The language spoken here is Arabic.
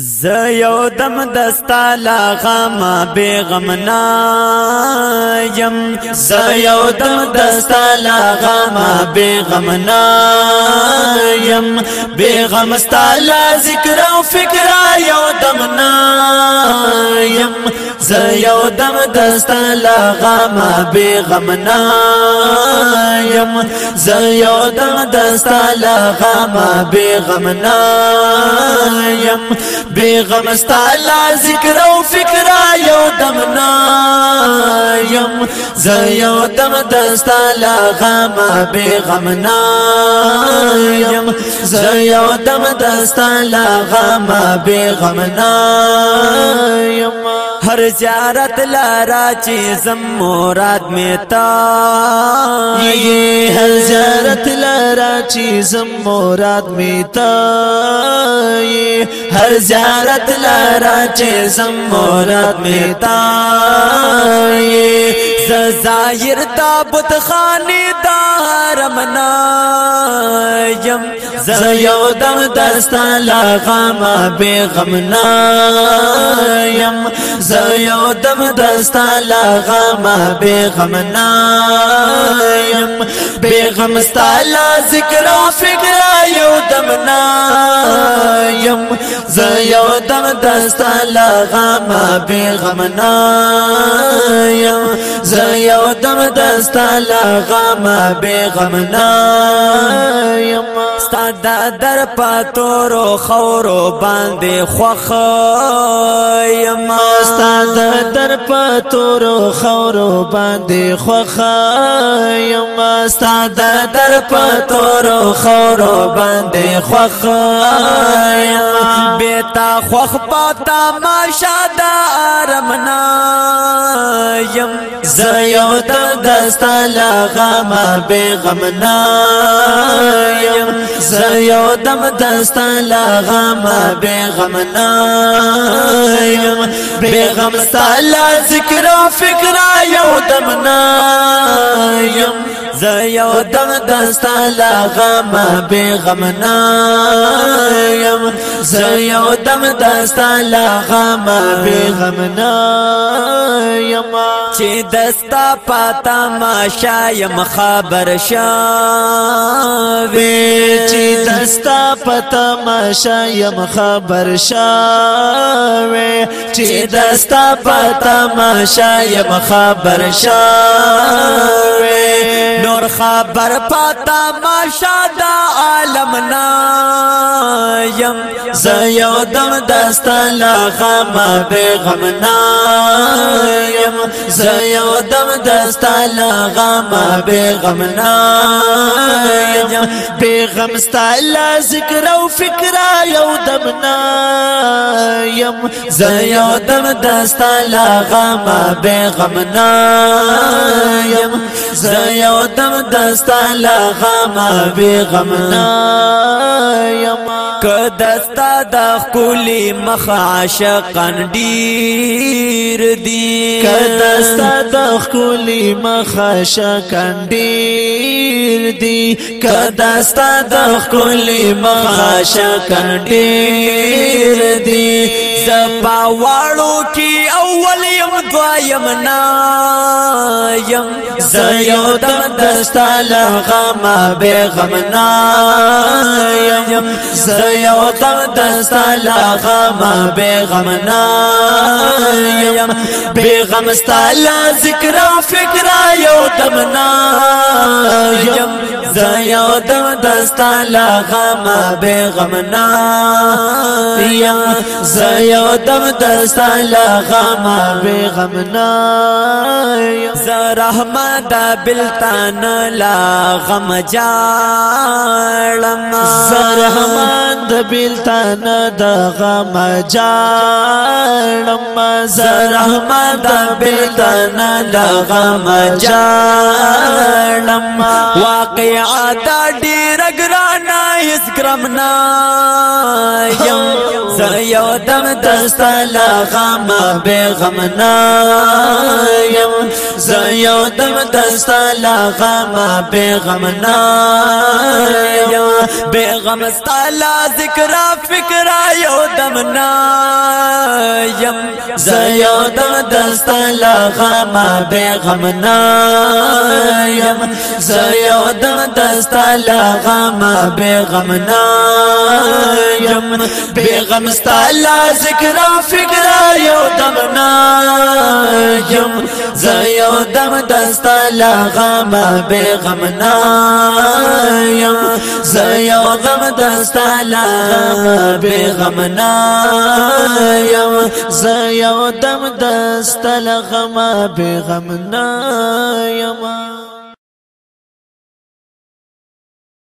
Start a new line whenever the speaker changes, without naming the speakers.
ز یو دم دستا لا غم بے غم نا یم ز یو دم دستا لا غم بے غم نا یم بے ستا لا ذکر أو فکر یو دم نا یم ز یو دم دستا لا غم بے غم نا یم ز یو دم دستا لا غم بے غم یم بے غم استعلا ذکر یم ز یو دم دستالا غم بے غم یم ز دم دستالا غم بے غم نا یم ہر زیارت لارا چیزم مراد میں تا
یہ ہر زیارت لارا چیزم مراد میں تا یہ
ہر زیارت لارا چیزم مراد میں تا ظاہر دا خانی خانے دا حرمنا یم زیو دم دستا لا غم بے غمنا یم زیو دم دستا لا غم بے غمنا یم بے غم ستا لا ذکر أو فکر یو دمنا یم زیو دم دستا لا غم بے غمنا یم زیو دم دستا لا غم بے غمنا یم. ستا در پاتورو خورو باندې خوخ یم.
ستا در پاتورو تور خور باندې خوخه یم.
استاد در په تور خور باندې خوخه یم. بیتا خوخ پتا ماشا د ارمنا یم. زیو د دستا لغم به غمنا یم. زیو دم دستا لغم به غمنا یم. به غم سالا ذکر تیرا فکر یو دم نایم. ز یو دم دستا لغم بی غم نایم. ز یو دم دستا لغم بی غم نایم. چې دستا پاتا ما شایم خبر
شاوی زستا پتا ماشا يم خبر شاوي
چې دستا پتا ماشا يم خبر شاوي نور خبر پتا ما شادا عالم نایم. زیو دم دستا لا غم بے غم نایم. زیو دم دستا لا غم بے غم نایم.
بے غم ستا ذکر أو فکر یو دم نایم.
زیو دم دستا لا غم بے غم نایم. زیو دم غم دستا لغم بی غم نایما که دستا دخکولی مخ عاشقان دیر دی
که دستا دخکولی مخ عاشقان دیر دی
که دستا دخکولی مخ عاشقان دیر دی زبا وارو کی اولی یم دویم نایم زیو دم دستا لغم بے غم نایم. زیو دم دستا لغم بے غم نایم. بے غم ستا ذکر فکر یو دم نایم. زیو دم دستا لغم بے غم نایم. زیو دم دستا لغم بے غم نایم زرحمت بلتان لا غم جاړم
زرحمت بلتان د غم جاړم
زرحمت بلتان لا غم جاړم واقعات ډیر هیڅ ګرم نه
یم زه یو دم دستا لا غم به غم نه یم زیو دم دستا لغم بے غمنا یم بے غم استالا ذکر فکر یو دمنا یم زیو دم دستا لغم بے غمنا یم زیو دم دستا لغم بے غمنا یم بے غم استالا ذکر فکر یو دمنا یم زیو دم دستا لغم بے غمنا یم زیو غم دستا لغم بے غمنا یم زیو دم دستا لغم بے غمنا یم